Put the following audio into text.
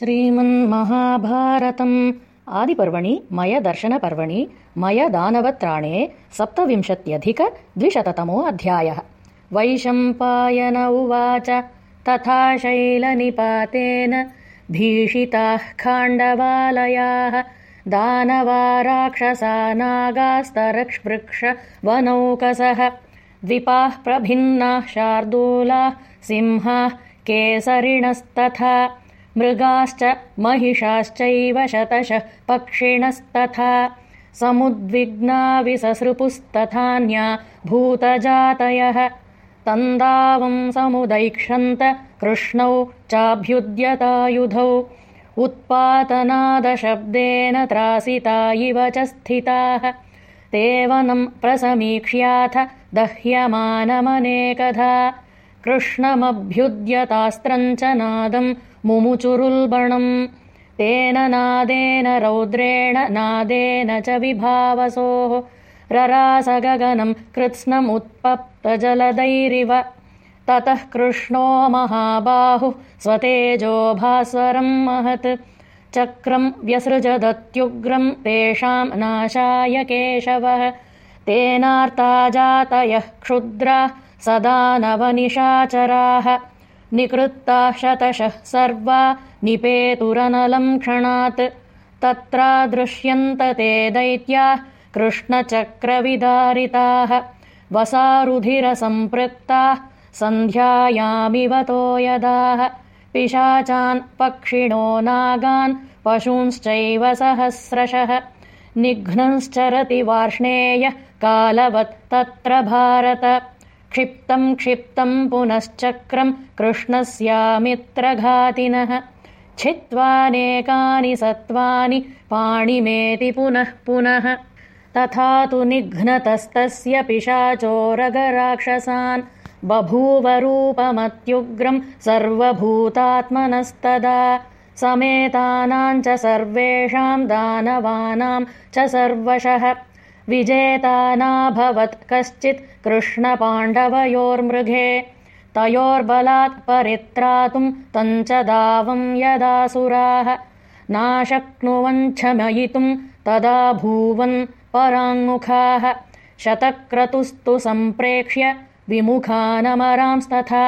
श्रीमन्महाभारतम्। आदिपर्वणि मयदर्शनपर्वणि मयदानवत्राणे सप्तविंशत्यधिकद्विशततमो अध्यायः वैशम्पायन उवाच तथा शैलनिपातेन भीषिताः खाण्डवालयाः। दानवा राक्षसा नागास्तरक्ष्वृक्षवनौकसः द्विपाः प्रभिन्नाः शार्दूलाः सिंहाः केसरिणस्तथा मृगाश्च महिषाश्चैव शतशः पक्षिणस्तथा समुद्विग्ना विससृपुस्तथान्या भूतजातयः। तन्दावं समुदैक्षन्त कृष्णौ चाभ्युद्यतायुधौ उत्पातनादशब्देन त्रासिता इव च स्थिताः। तेवनं प्रसमीक्ष्याथ दह्यमानमनेकधा कृष्णमभ्युद्यतास्त्रम् च नादम् मुमुचुरुल्बणम्। तेन नादेन रौद्रेण नादेन च विभावसोः। ररासगगनम् कृत्स्नमुत्पप्तजलदैरिव। ततः कृष्णो महाबाहुः स्वतेजो भास्वरम् महत्। चक्रम् व्यसृजदत्युग्रम् तेषाम् नाशाय केशवः। तेनार्ता जातयः क्षुद्राः सदा नवनिशाचराः। निकृत्ताः शतशः सर्वा निपेतुरनलम् क्षणात्। तत्रादृश्यन्त ते दैत्याः कृष्णचक्रविदारिताः। वसारुधिरसम्पृक्ताः सन्ध्यायामिवतो पिशाचान् पक्षिणो नागान् पशूंश्चैव सहस्रशः। निघ्नंश्चरति वार्ष्णेयः कालवत् तत्र भारत क्षिप्तम् क्षिप्तम् पुनश्चक्रम् कृष्णस्यामित्रघातिनः। छित्त्वानेकानि सत्त्वानि पाणिमेति पुनः पुनः। तथा तु निघ्नतस्तस्य पिशाचोरगराक्षसान् बभूवरूपमत्युग्रम् सर्वभूतात्मनस्तदा। समेतानाम् च सर्वेषाम् दानवानाम् च सर्वशः विजेतानाभवत् कश्चित् कृष्णपाण्डवयोर्मृगे तयोर्बलात् परित्रातुम् तञ्च दावम् यदासुराः नाशक्नुवञ्छमयितुम् तदा भूवन् शतक्रतुस्तु सम्प्रेक्ष्य विमुखानमरांस्तथा